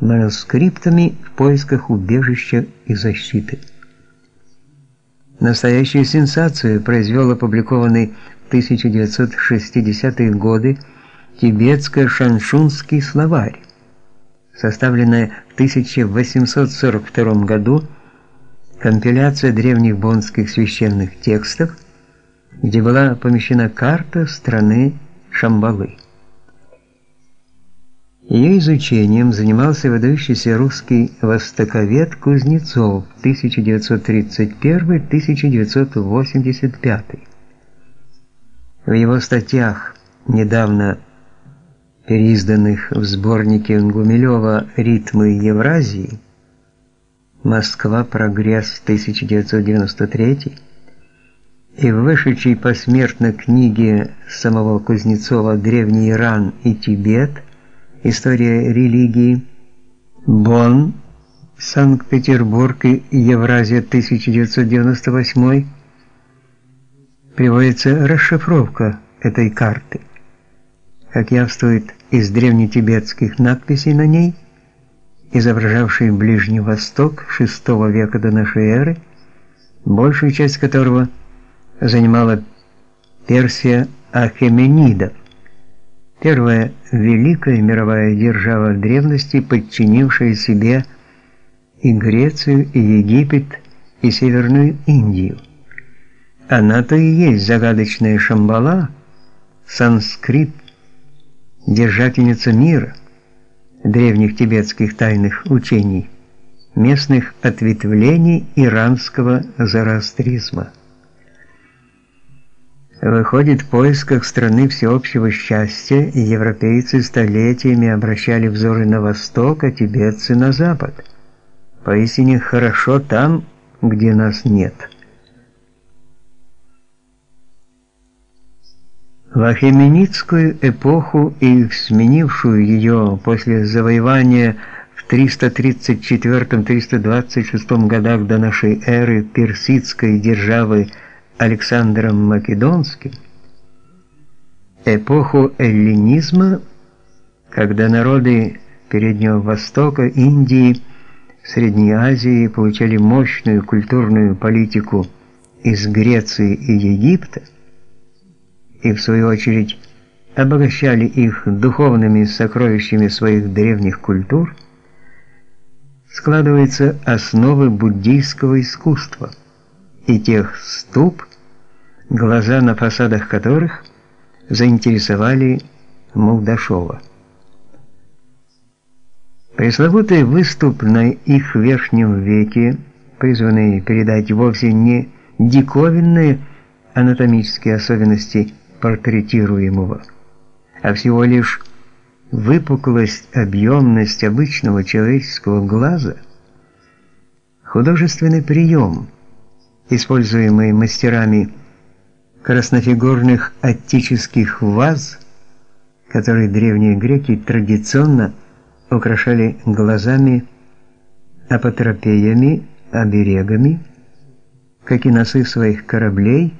манускриптами в поисках убежища и защиты. Настоящую сенсацию произвел опубликованный в 1960-е годы тибетско-шаншунский словарь, составленный в 1842 году компиляция древних бонских священных текстов, где была помещена карта страны Шамбалы. Ее изучением занимался выдающийся русский востоковед Кузнецов 1931-1985. В его статьях, недавно переизданных в сборнике Гумилева «Ритмы Евразии», «Москва. Прогресс. 1993» и в вышедшей посмертно книге самого Кузнецова «Древний Иран и Тибет» История религии. Бонн, Санкт-Петербург и Евразия 1998. Приводится расшифровка этой карты. Как явствует из древнетибетских надписей на ней, изображавшей Ближний Восток VI века до нашей эры, большую часть которого занимала Персия Ахеменидов Первая великая мировая держава древности, подчинившая себе и Грецию, и Египет, и Северную Индию. Она-то и есть загадочная Шамбала, санскрит, держательница мира, древних тибетских тайных учений, местных ответвлений иранского зороастризма. Выходит, в поисках страны всеобщего счастья европейцы столетиями обращали взоры на восток, а тибетцы на запад. Поистине хорошо там, где нас нет. В Ахеменидскую эпоху и сменившую ее после завоевания в 334-326 годах до нашей эры персидской державы Александром Македонским, эпоху эллинизма, когда народы Переднего Востока, Индии, Средней Азии получали мощную культурную политику из Греции и Египта, и в свою очередь обогащали их духовными сокровищами своих древних культур, складывается основы буддийского искусства – и тех ступ, глаза на фасадах которых заинтересовали Молдашова. Пресловутый выступ на их верхнем веке, призванный передать вовсе не диковинные анатомические особенности портретируемого, а всего лишь выпуклость, объемность обычного человеческого глаза, художественный прием – используемые мастерами краснофигурных аттических ваз, которые древние греки традиционно украшали глазами, апотропеями, оберегами, как и носы своих кораблей,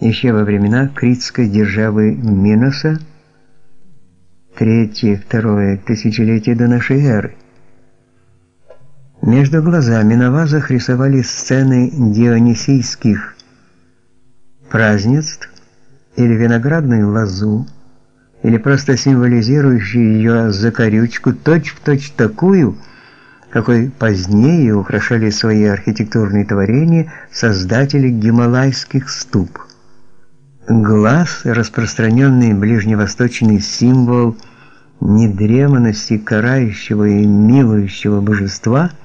еще во времена критской державы Миноса, третье-второе тысячелетие до нашей эры. Между глазами на вазах рисовали сцены дионисийских празднеств или виноградную лозу, или просто символизирующую ее закорючку, точь-в-точь точь такую, какой позднее украшали свои архитектурные творения создатели гималайских ступ. Глаз, распространенный ближневосточный символ недреманности карающего и милующего божества –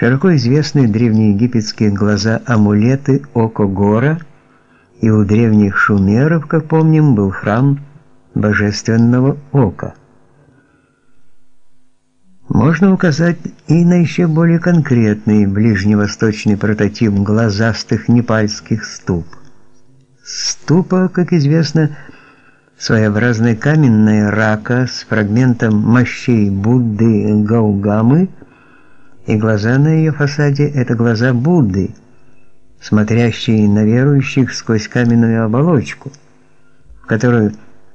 Широко известны древнеегипетские глаза-амулеты Око Гора, и у древних шумеров, как помним, был храм божественного ока. Можно указать и на еще более конкретный ближневосточный прототип глазастых непальских ступ. Ступа, как известно, своеобразная каменная рака с фрагментом мощей Будды Гаугамы – и глаза на ее фасаде это глаза Будды, смотрящие на верующих сквозь каменную оболочку, в которую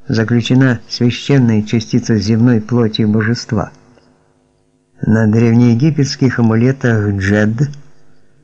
заключена священная частица земной плоти божества. На древнеегипетских амулетах джед –